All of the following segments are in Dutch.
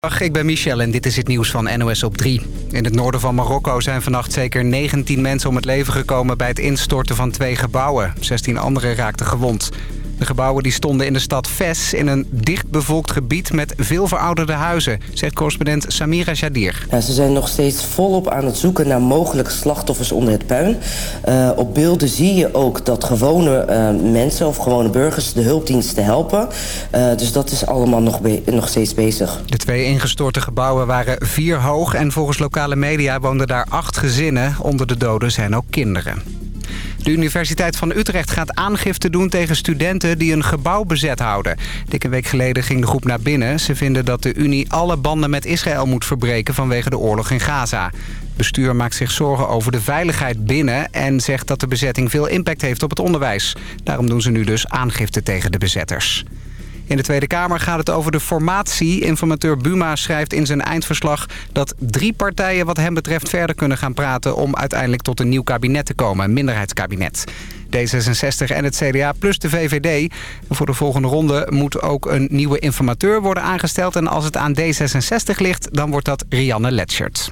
Dag, ik ben Michel en dit is het nieuws van NOS op 3. In het noorden van Marokko zijn vannacht zeker 19 mensen om het leven gekomen... bij het instorten van twee gebouwen. 16 anderen raakten gewond. De gebouwen die stonden in de stad Fes in een dichtbevolkt gebied met veel verouderde huizen, zegt correspondent Samira Jadir. Ja, ze zijn nog steeds volop aan het zoeken naar mogelijke slachtoffers onder het puin. Uh, op beelden zie je ook dat gewone uh, mensen of gewone burgers de hulpdiensten helpen. Uh, dus dat is allemaal nog, nog steeds bezig. De twee ingestorte gebouwen waren vier hoog en volgens lokale media woonden daar acht gezinnen. Onder de doden zijn ook kinderen. De Universiteit van Utrecht gaat aangifte doen tegen studenten die een gebouw bezet houden. Dikke week geleden ging de groep naar binnen. Ze vinden dat de Unie alle banden met Israël moet verbreken vanwege de oorlog in Gaza. Bestuur maakt zich zorgen over de veiligheid binnen... en zegt dat de bezetting veel impact heeft op het onderwijs. Daarom doen ze nu dus aangifte tegen de bezetters. In de Tweede Kamer gaat het over de formatie. Informateur Buma schrijft in zijn eindverslag dat drie partijen wat hem betreft verder kunnen gaan praten... om uiteindelijk tot een nieuw kabinet te komen, een minderheidskabinet. D66 en het CDA plus de VVD. voor de volgende ronde moet ook een nieuwe informateur worden aangesteld. En als het aan D66 ligt, dan wordt dat Rianne Letschert.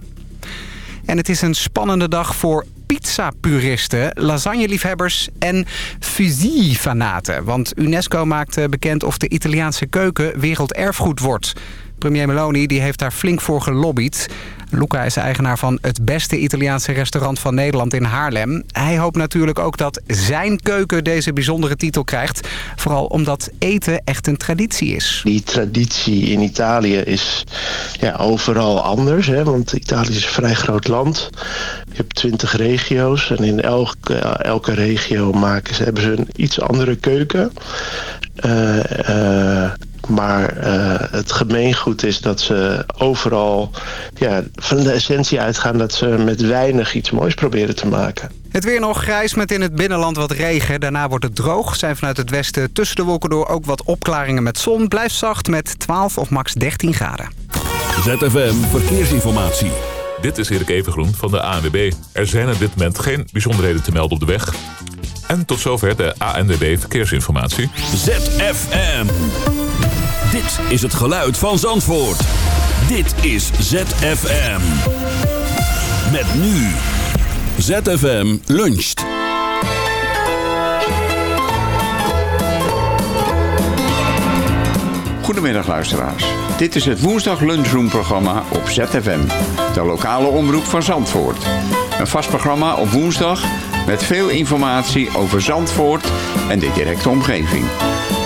En het is een spannende dag voor pizza-puristen, lasagne-liefhebbers en fusilli-fanaten. Want UNESCO maakt bekend of de Italiaanse keuken werelderfgoed wordt. Premier Meloni die heeft daar flink voor gelobbyd. Luca is eigenaar van het beste Italiaanse restaurant van Nederland in Haarlem. Hij hoopt natuurlijk ook dat zijn keuken deze bijzondere titel krijgt. Vooral omdat eten echt een traditie is. Die traditie in Italië is ja, overal anders. Hè? Want Italië is een vrij groot land. Je hebt twintig regio's. En in elke, elke regio maken ze, hebben ze een iets andere keuken. Uh, maar uh, het gemeengoed is dat ze overal ja, van de essentie uitgaan... dat ze met weinig iets moois proberen te maken. Het weer nog grijs met in het binnenland wat regen. Daarna wordt het droog. Zijn vanuit het westen tussen de wolken door ook wat opklaringen met zon. Blijft zacht met 12 of max 13 graden. ZFM Verkeersinformatie. Dit is Erik Evengroen van de ANWB. Er zijn op dit moment geen bijzonderheden te melden op de weg. En tot zover de ANWB Verkeersinformatie. ZFM. Dit is het geluid van Zandvoort. Dit is ZFM. Met nu. ZFM luncht. Goedemiddag luisteraars. Dit is het woensdag lunchroom programma op ZFM. De lokale omroep van Zandvoort. Een vast programma op woensdag met veel informatie over Zandvoort en de directe omgeving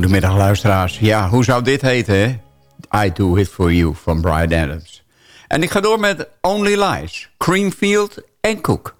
Een hele goede middag, luisteraars. Ja, hoe zou dit heten, hè? I Do It For You van Brian Adams. En ik ga door met Only Lies, Creamfield en Cook.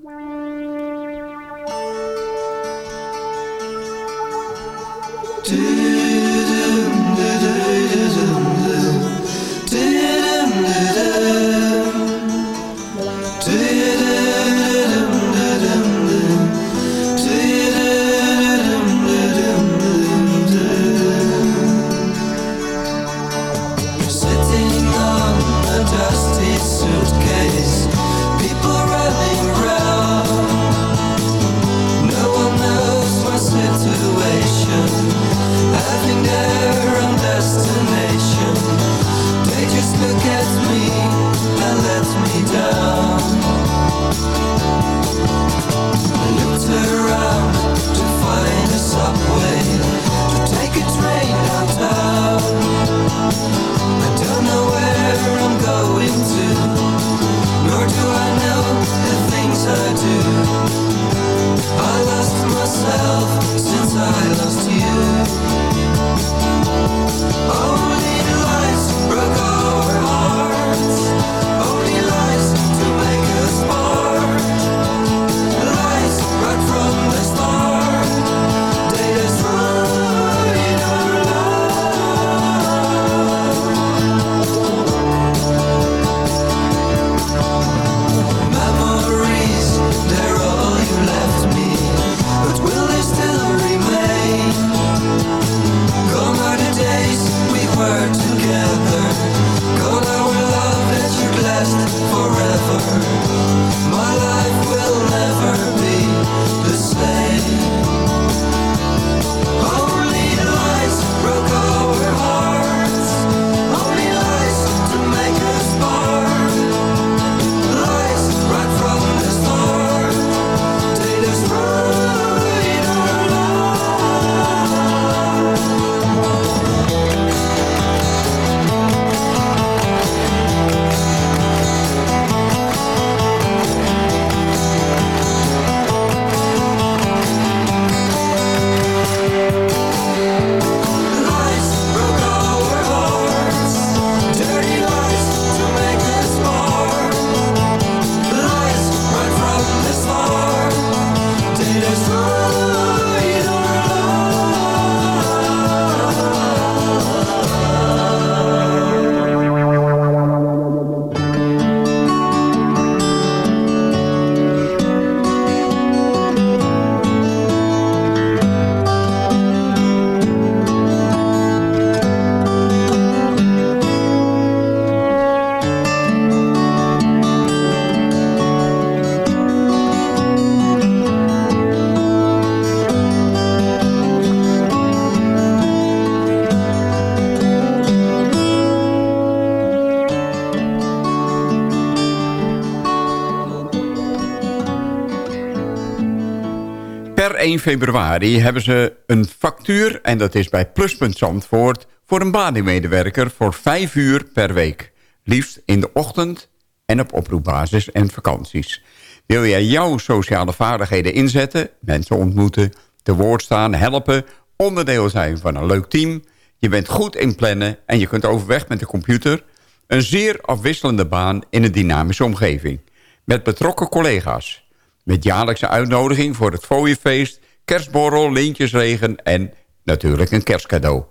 1 februari hebben ze een factuur... en dat is bij Pluspunt Zandvoort... voor een bademedewerker voor 5 uur per week. Liefst in de ochtend en op oproepbasis en vakanties. Wil jij jouw sociale vaardigheden inzetten... mensen ontmoeten, te woord staan, helpen... onderdeel zijn van een leuk team... je bent goed in plannen en je kunt overweg met de computer... een zeer afwisselende baan in een dynamische omgeving... met betrokken collega's... Met jaarlijkse uitnodiging voor het fooiefeest, kerstborrel, lintjesregen en natuurlijk een kerstcadeau.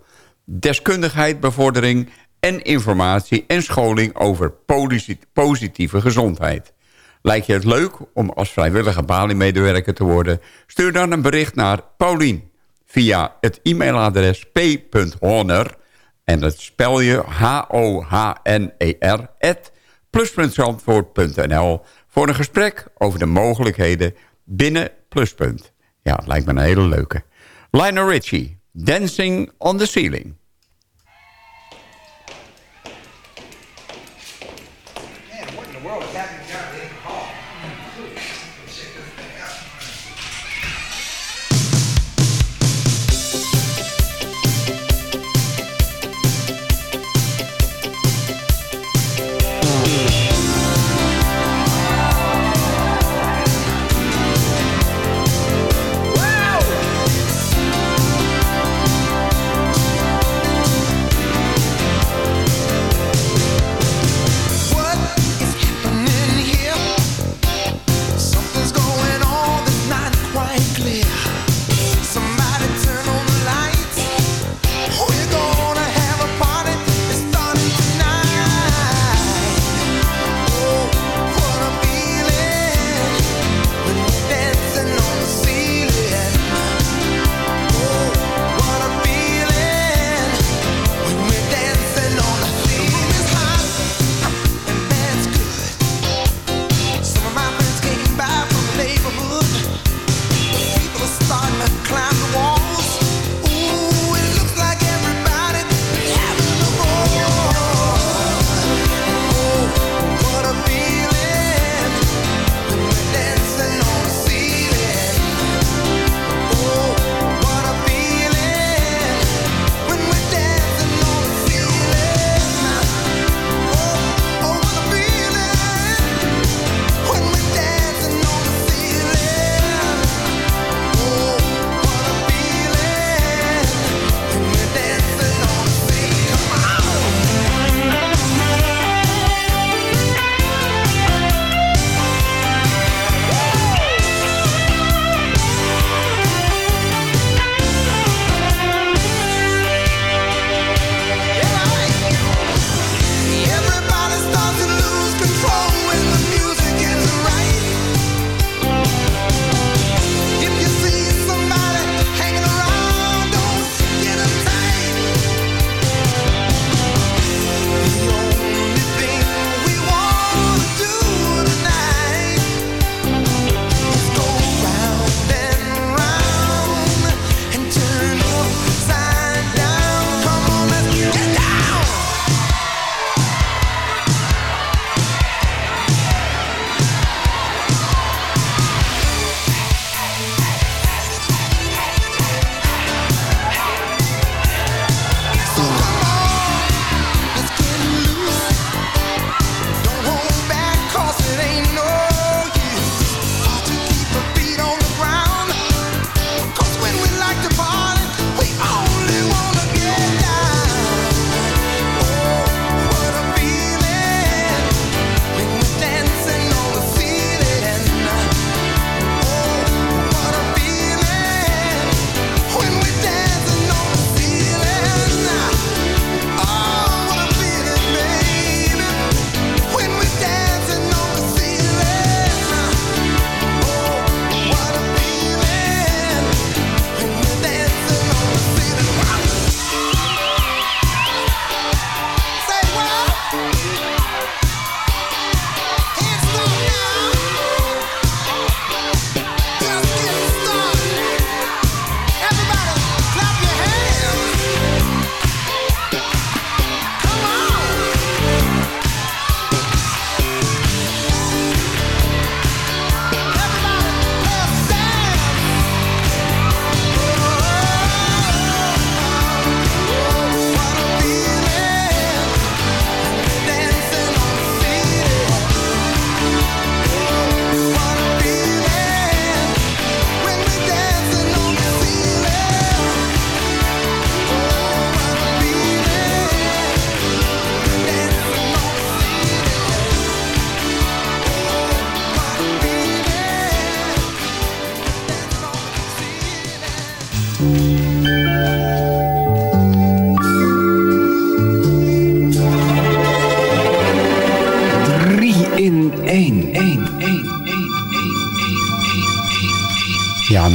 Deskundigheid, bevordering en informatie en scholing over positieve gezondheid. Lijkt je het leuk om als vrijwillige baliemedewerker te worden? Stuur dan een bericht naar Paulien via het e-mailadres p.honor en dat spel je H-O-H-N-E-R plus.zandvoort.nl voor een gesprek over de mogelijkheden binnen Pluspunt. Ja, het lijkt me een hele leuke. Lionel Richie, Dancing on the Ceiling.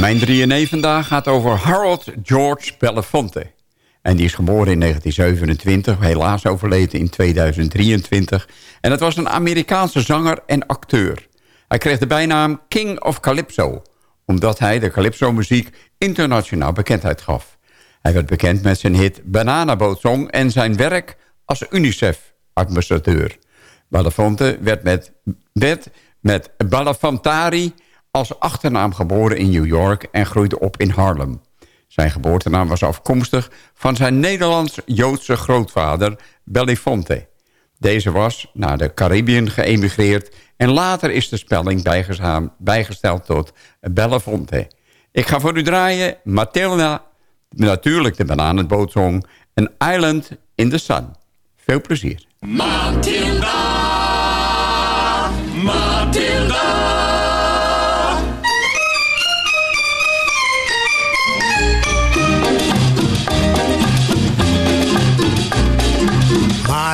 Mijn 3 in vandaag gaat over Harold George Belafonte. En die is geboren in 1927, helaas overleden in 2023. En het was een Amerikaanse zanger en acteur. Hij kreeg de bijnaam King of Calypso... omdat hij de calypso-muziek internationaal bekendheid gaf. Hij werd bekend met zijn hit Bananabootsong... en zijn werk als UNICEF-administrateur. Belafonte werd met, werd met Balafantari als achternaam geboren in New York... en groeide op in Harlem. Zijn geboortenaam was afkomstig van zijn Nederlands-Joodse grootvader Belafonte. Deze was naar de Caribbean geëmigreerd... en later is de spelling bijgesteld tot Belafonte. Ik ga voor u draaien Matilda, natuurlijk de bananenbootsong... An Island in the Sun. Veel plezier.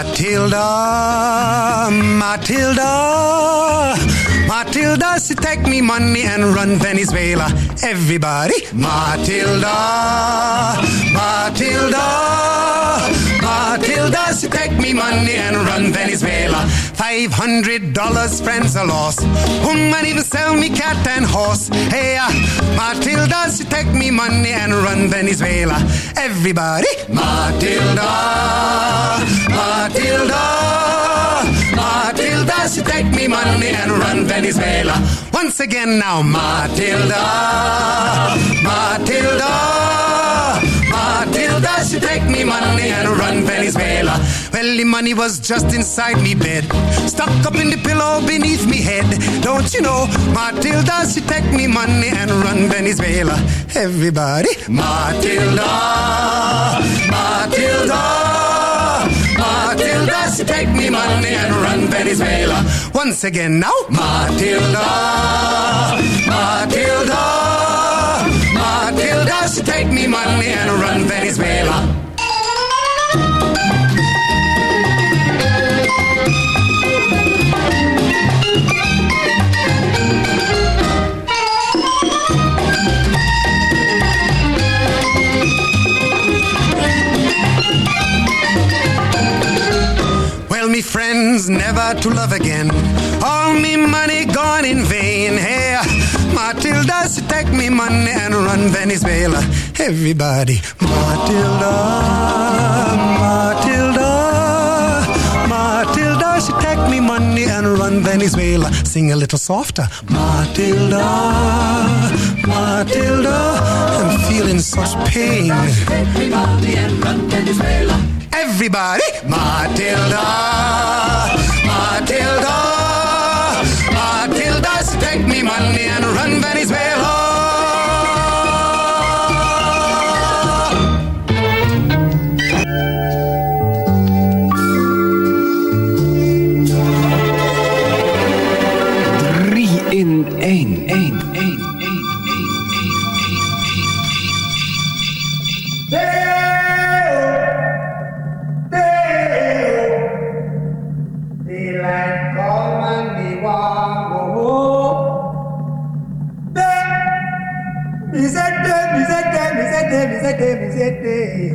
Matilda, Matilda, Matilda, she take me money and run Venezuela. Everybody, Matilda, Matilda, Matilda, she take me money and run Venezuela. Five hundred dollars, friends are lost. Who Woman even sell me cat and horse. Hey, uh, Matilda, she take me money and run Venezuela. Everybody, Matilda, Matilda, Matilda, she take me money and run Venezuela. Once again now, Matilda, Matilda. Matilda, she take me money and run Venezuela. Well, the money was just inside me bed, stuck up in the pillow beneath me head. Don't you know, Matilda, she take me money and run Venezuela. Everybody, Matilda, Matilda. Matilda, she take me money and run Venezuela. Once again now, Matilda, never to love again. All me money gone in vain. Hey, Matilda, she take me money and run Venezuela. Everybody, Matilda, and run Venezuela. Sing a little softer, Matilda, Matilda, I'm feeling such pain. Everybody, Matilda, Matilda, Matilda, take me money and run Venezuela.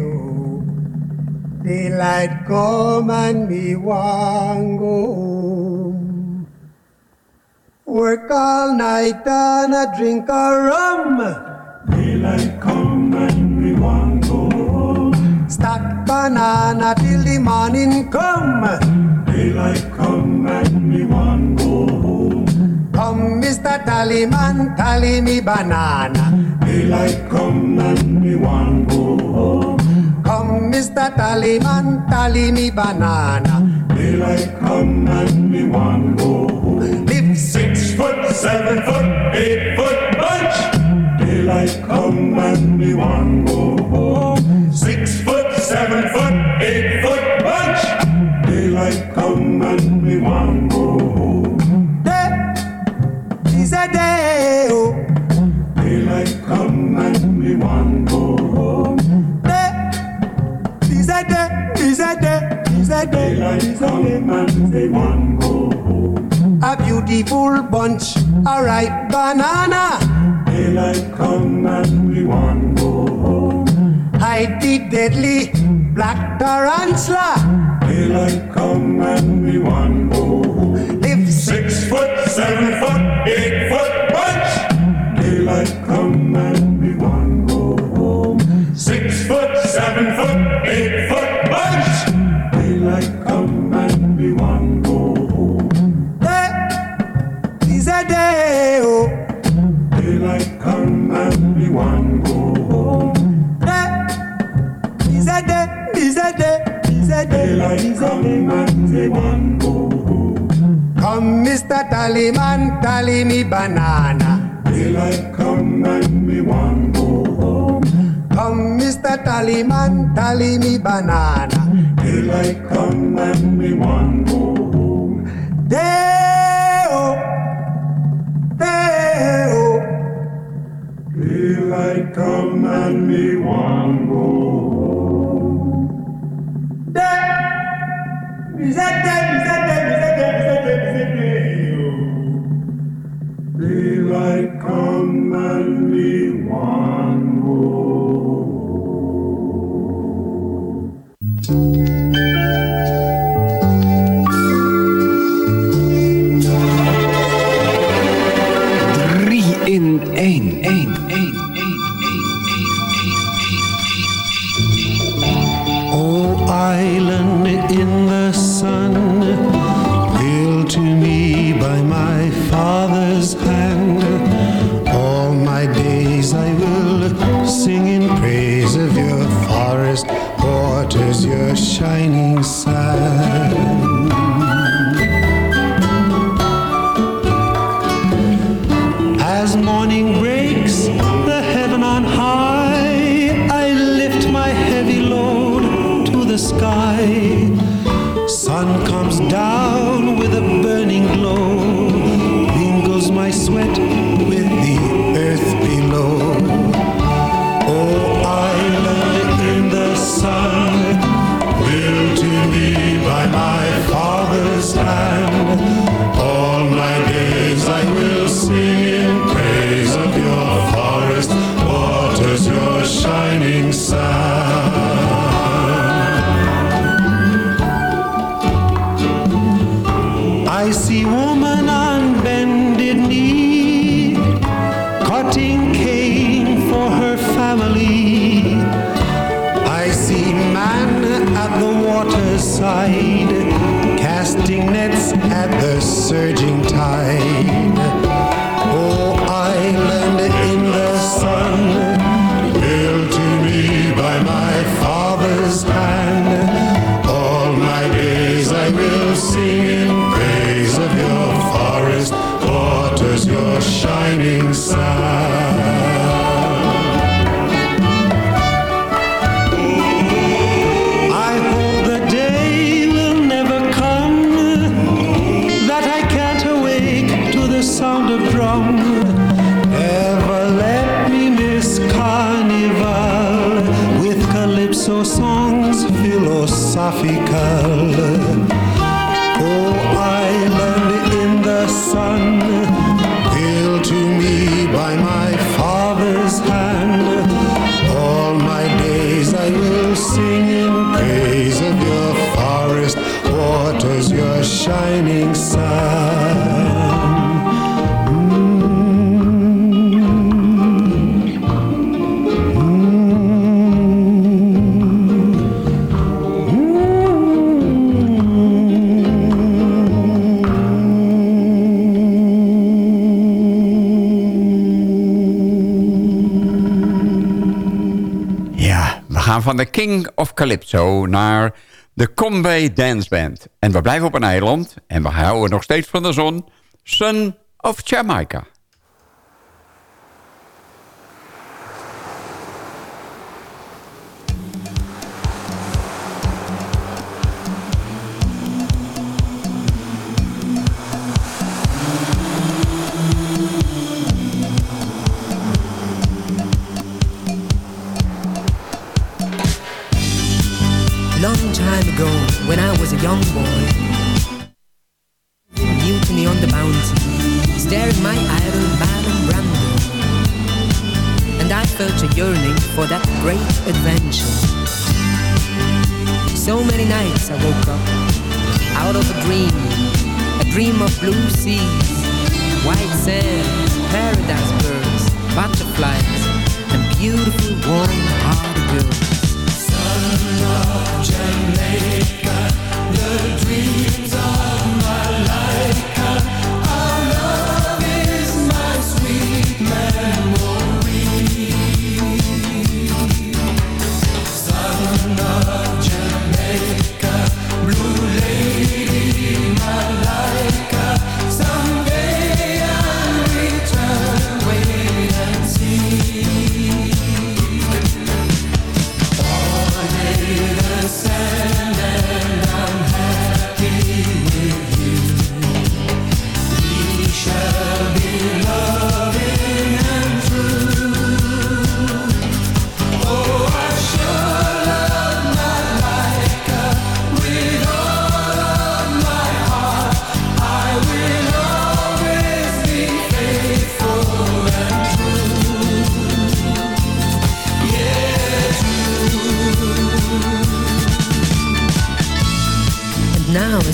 Oh. Daylight come and me want go home. Work all night and a drink a rum. Daylight come and me want go home. Stack banana till the morning come. Daylight come and me want go home. Come, Mr. Tallyman, tally me banana. Daylight come and me want go home. Mr. Tallyman, tally me banana. Daylight come and me want go home. Live six foot, seven foot, eight foot bunch. Daylight come and me want go home. Six foot, seven foot, eight foot bunch. Daylight come and me want go home. Day is a day. Oh. Daylight come and me want day. Is a day. Day. Daylight come and me want go home. A a beautiful bunch, a ripe banana. Daylight come and we want go home. Hide the deadly black tarantula. Daylight come and we want go home. Live six foot, seven foot, eight foot bunch. Daylight come and we want go home. Six foot, seven foot, eight Daylight come and we want. Come, Mr. Tallyman, tally me banana. Daylight come and we want go home. Come, Mr. Tallyman, tally me banana. Daylight come and we want go home. Day-o, day-o. Daylight come and we want go home. musette, musette, musette, musette, musette. At the waterside, casting nets at the surging tide. Van de King of Calypso naar de Combay Dance Band. En we blijven op een eiland en we houden nog steeds van de zon. Son of Jamaica. When I was a young boy, mutiny on the bounty wearing my idol Marlon Brando. And I felt a yearning for that great adventure. So many nights I woke up out of a dream, a dream of blue seas, white sand, paradise birds, butterflies, and beautiful warm-hearted girls love Jamaica, the dream.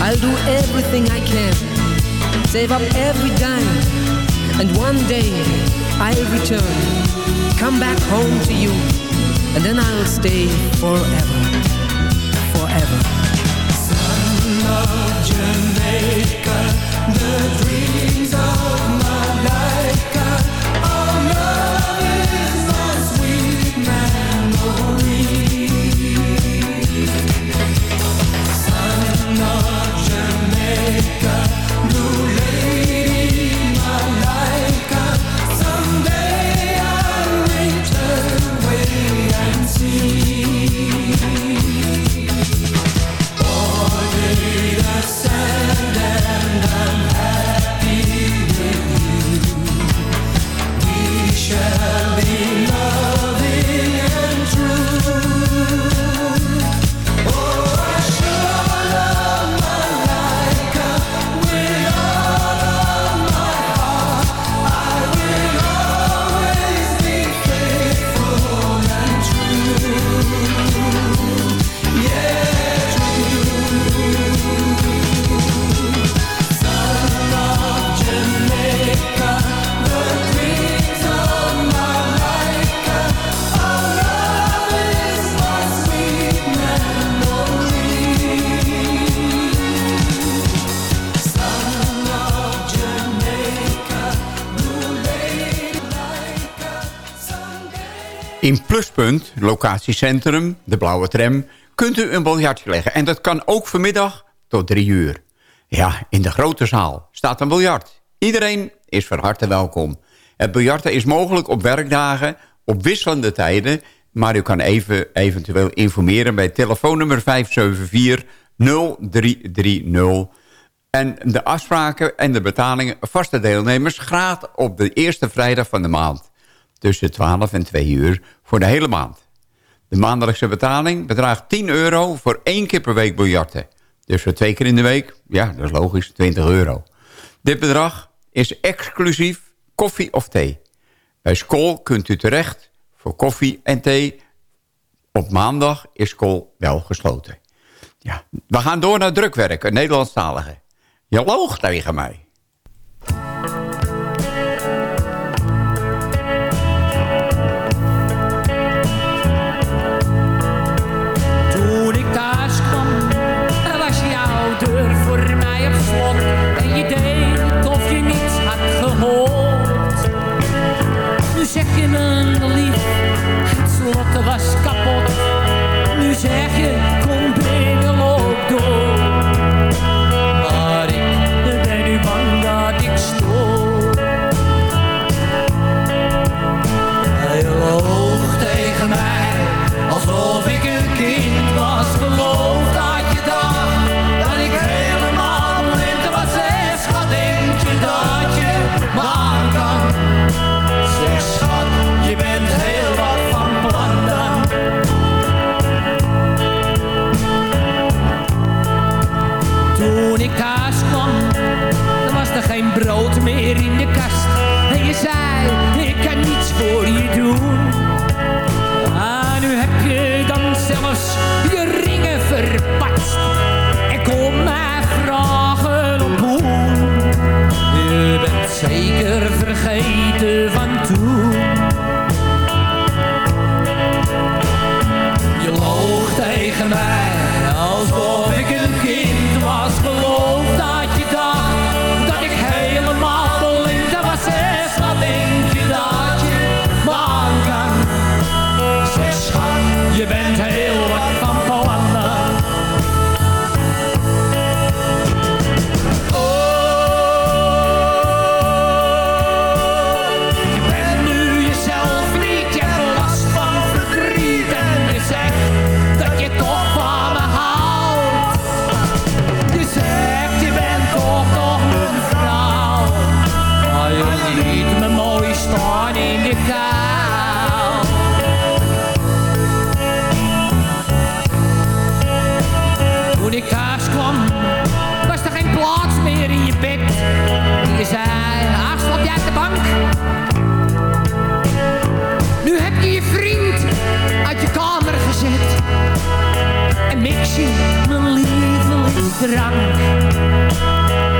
I'll do everything I can, save up every dime, and one day I'll return, come back home to you, and then I'll stay forever, forever. Son of Jamaica, the dreams In Pluspunt, locatiecentrum, de blauwe tram... kunt u een biljartje leggen. En dat kan ook vanmiddag tot drie uur. Ja, in de grote zaal staat een biljart. Iedereen is van harte welkom. Het biljarten is mogelijk op werkdagen, op wisselende tijden... maar u kan even eventueel informeren bij telefoonnummer 574-0330... En de afspraken en de betalingen vaste deelnemers gaat op de eerste vrijdag van de maand. Tussen 12 en 2 uur voor de hele maand. De maandelijkse betaling bedraagt 10 euro voor één keer per week biljarten. Dus voor twee keer in de week, ja, dat is logisch, 20 euro. Dit bedrag is exclusief koffie of thee. Bij school kunt u terecht voor koffie en thee. Op maandag is school wel gesloten. Ja, we gaan door naar drukwerk, een Nederlandstalige. Je loog tegen mij. Toen ik thuis kwam, dan was er geen brood meer in de kast. En je zei, ik kan niets voor je doen.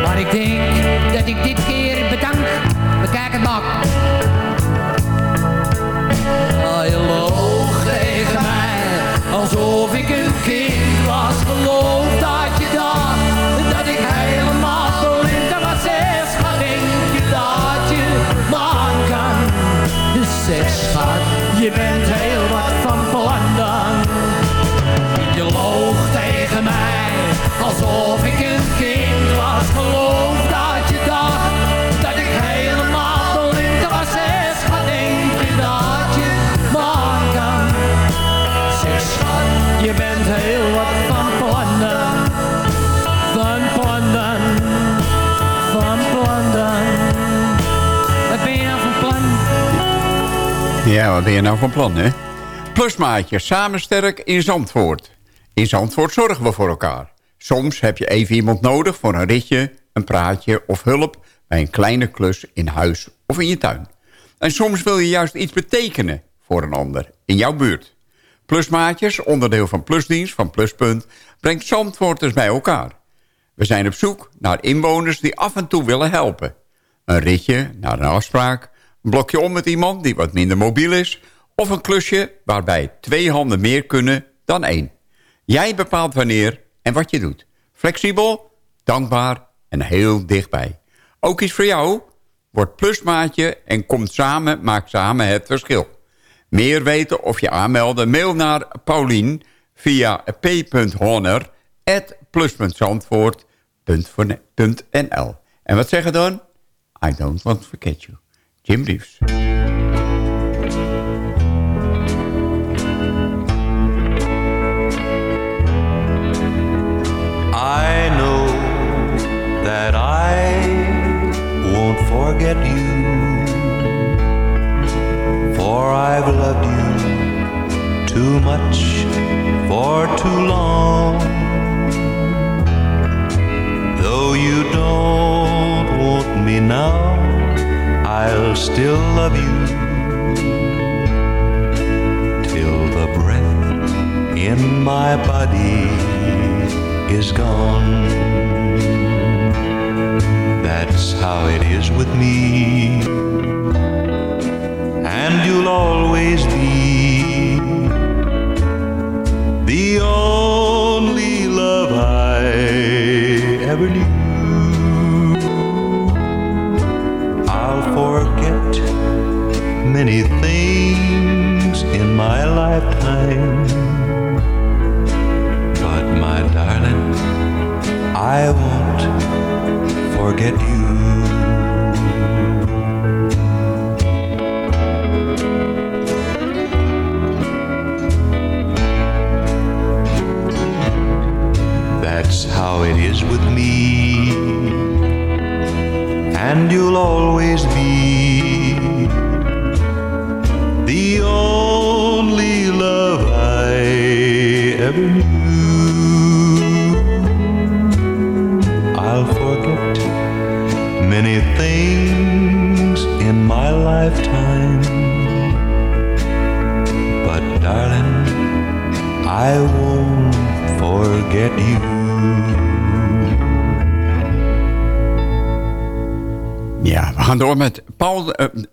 Maar ik denk dat ik dit keer bedank. Bekijk het bak. Je loog tegen mij, alsof ik een kind was. Geloof dat je dacht, dat ik helemaal blind was. Zeg, schat, denk je dat je man kan? Dus zeg, schat, je bent Ja, wat ben je nou van plan, hè? Plusmaatje, samen sterk in Zandvoort. In Zandvoort zorgen we voor elkaar. Soms heb je even iemand nodig voor een ritje, een praatje of hulp... bij een kleine klus in huis of in je tuin. En soms wil je juist iets betekenen voor een ander in jouw buurt. Plusmaatjes, onderdeel van Plusdienst van Pluspunt... brengt Zandvoorters bij elkaar. We zijn op zoek naar inwoners die af en toe willen helpen. Een ritje naar een afspraak, een blokje om met iemand die wat minder mobiel is... of een klusje waarbij twee handen meer kunnen dan één. Jij bepaalt wanneer en wat je doet. Flexibel, dankbaar en heel dichtbij. Ook iets voor jou? Word plusmaatje en kom samen, maak samen het verschil. Meer weten of je aanmelden? Mail naar Paulien via p.honor.plus.zandvoort.nl En wat zeggen dan? I don't want to forget you. Jim Reeves. I know that I won't forget you, for I've loved you too much for too long. Love you till the breath in my body is gone. That's how it is with me.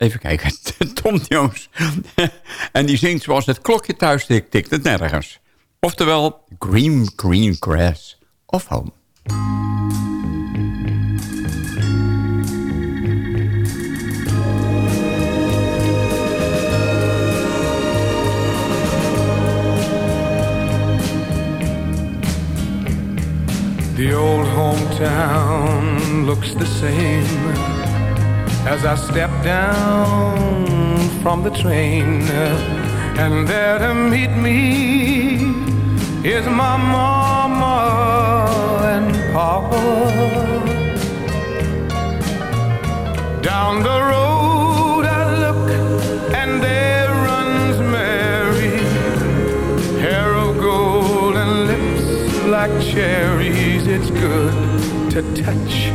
Even kijken, Tom Jones. en die zingt zoals het klokje thuis tikt, tikt het nergens. Oftewel, green, green grass of home. The old hometown looks the same as I step down from the train. And there to meet me is my mama and papa. Down the road I look and there runs Mary, hair of gold and lips like cherries. It's good to touch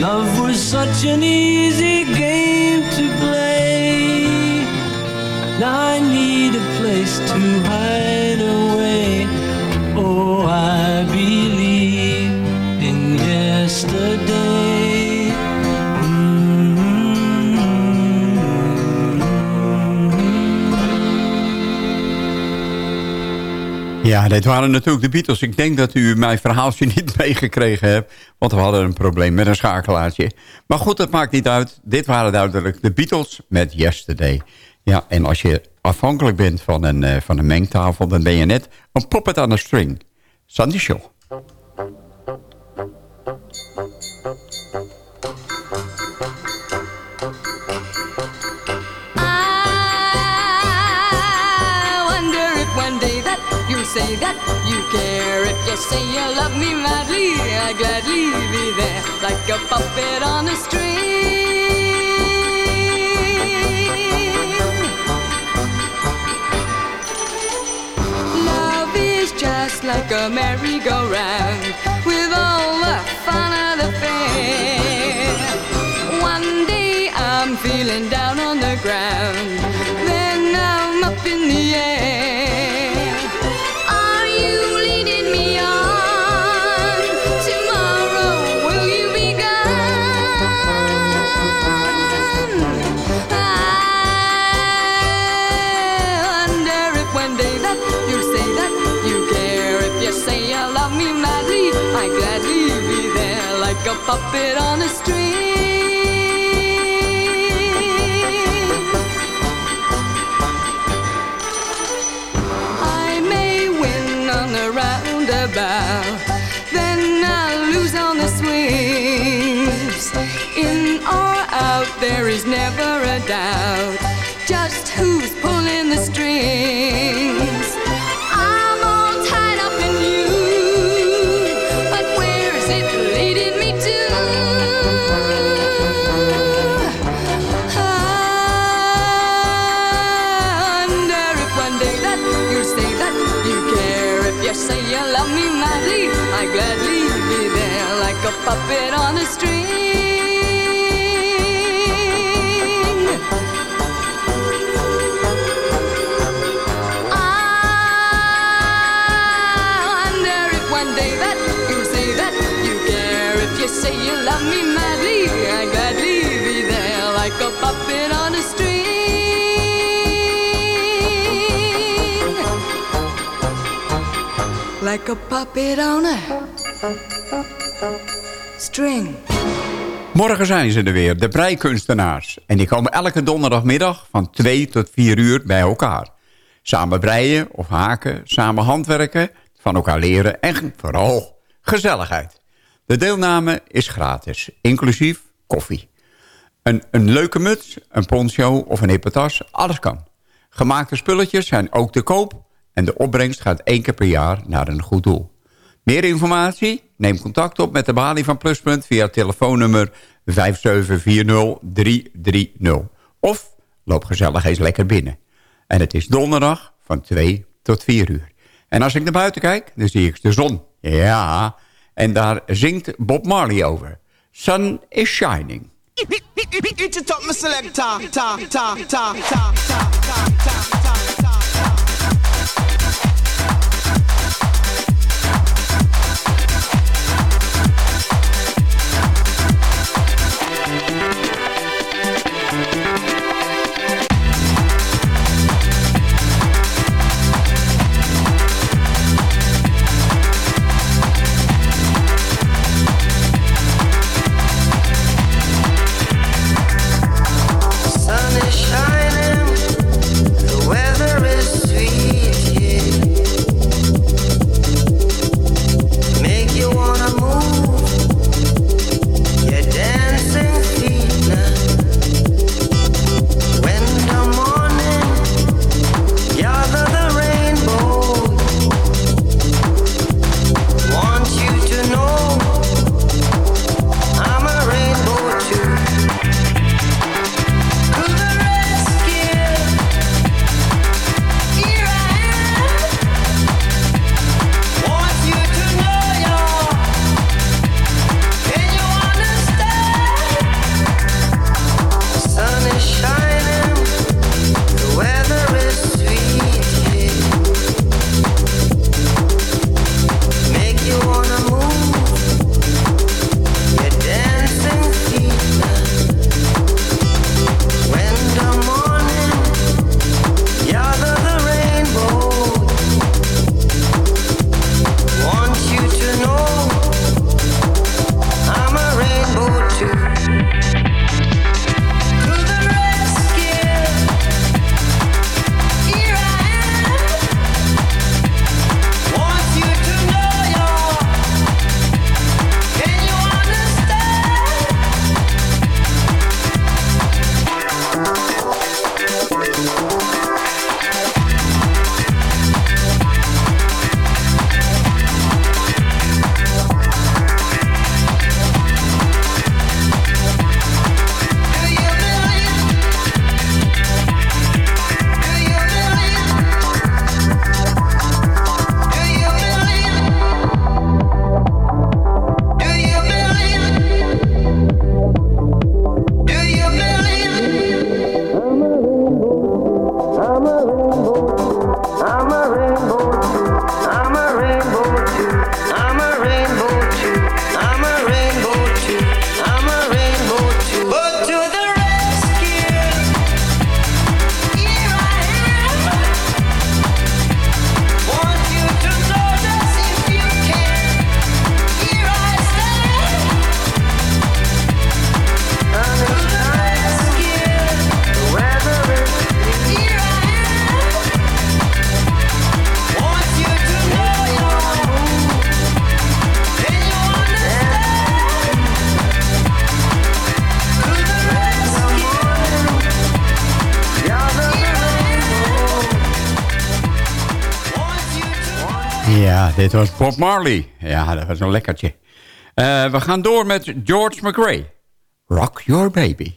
love was such an easy game to play. Now I need a place to hide away. Ja, dit waren natuurlijk de Beatles. Ik denk dat u mijn verhaaltje niet meegekregen hebt. Want we hadden een probleem met een schakelaartje. Maar goed, dat maakt niet uit. Dit waren duidelijk de Beatles met Yesterday. Ja, en als je afhankelijk bent van een, uh, van een mengtafel... dan ben je net een poppet aan een string. Sandy Show. Say that you care. If you say you love me madly, I gladly be there like a puppet on a string. Love is just like a merry-go-round with all the fun of the fair. One day I'm feeling down on the ground, puppet on a string. I may win on the roundabout, then I'll lose on the swings. In or out, there is never a doubt a puppet string. Morgen zijn ze er weer, de breikunstenaars. En die komen elke donderdagmiddag van 2 tot 4 uur bij elkaar. Samen breien of haken, samen handwerken, van elkaar leren en vooral gezelligheid. De deelname is gratis, inclusief koffie. Een, een leuke muts, een poncho of een hippotas, alles kan. Gemaakte spulletjes zijn ook te koop en de opbrengst gaat één keer per jaar naar een goed doel. Meer informatie? Neem contact op met de balie van Pluspunt via telefoonnummer 5740330. Of loop gezellig eens lekker binnen. En het is donderdag van 2 tot 4 uur. En als ik naar buiten kijk, dan zie ik de zon. Ja, en daar zingt Bob Marley over. Sun is shining. Dit was Bob Marley. Ja, dat was een lekkertje. Uh, we gaan door met George McRae. Rock Your Baby.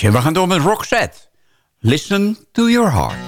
We gaan door met Roxette. Listen to your heart.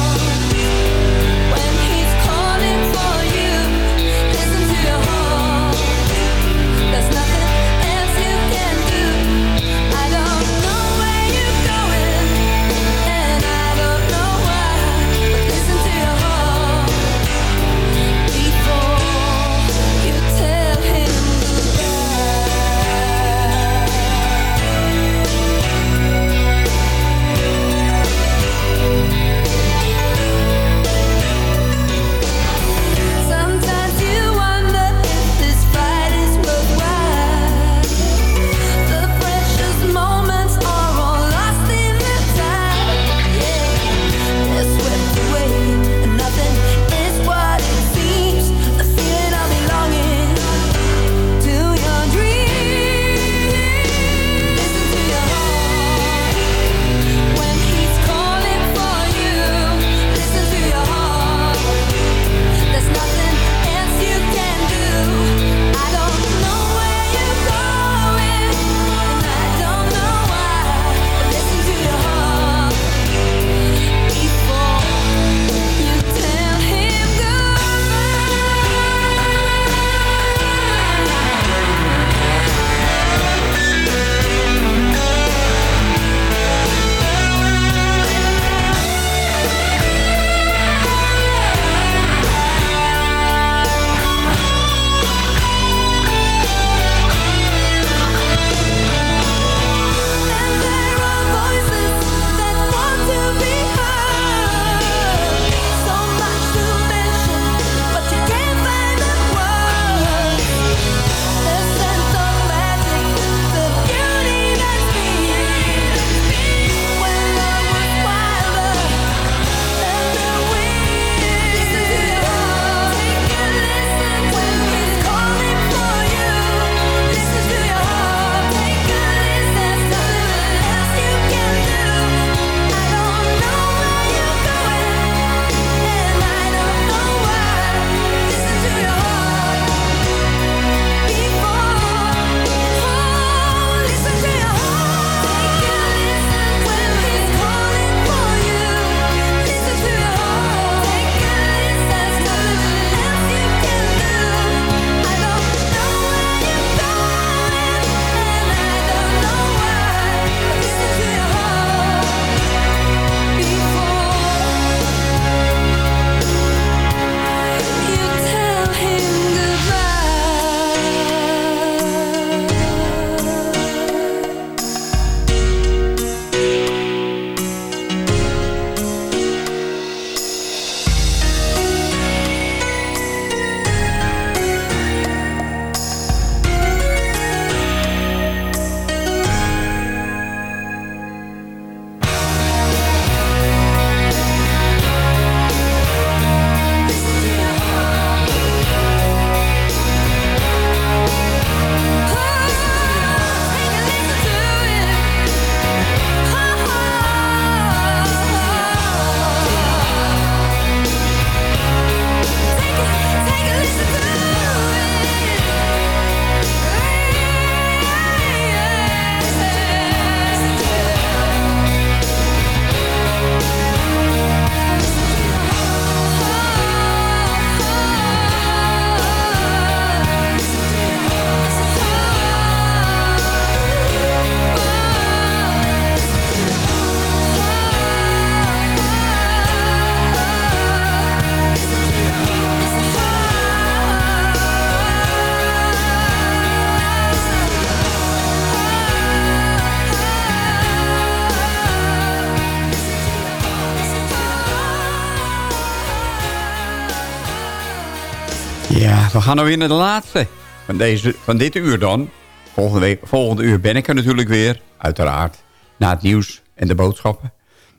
We gaan nou weer naar de laatste van, deze, van dit uur dan. Volgende, volgende uur ben ik er natuurlijk weer, uiteraard. Na het nieuws en de boodschappen.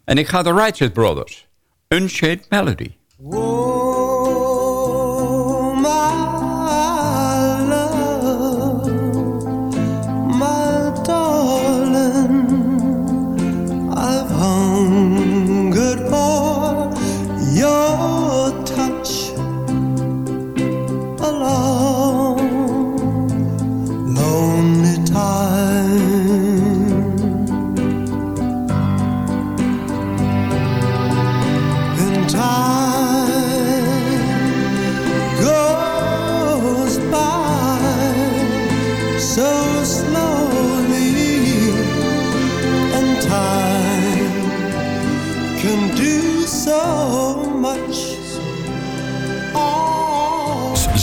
En ik ga de Righteous Brothers. Unshaped Melody.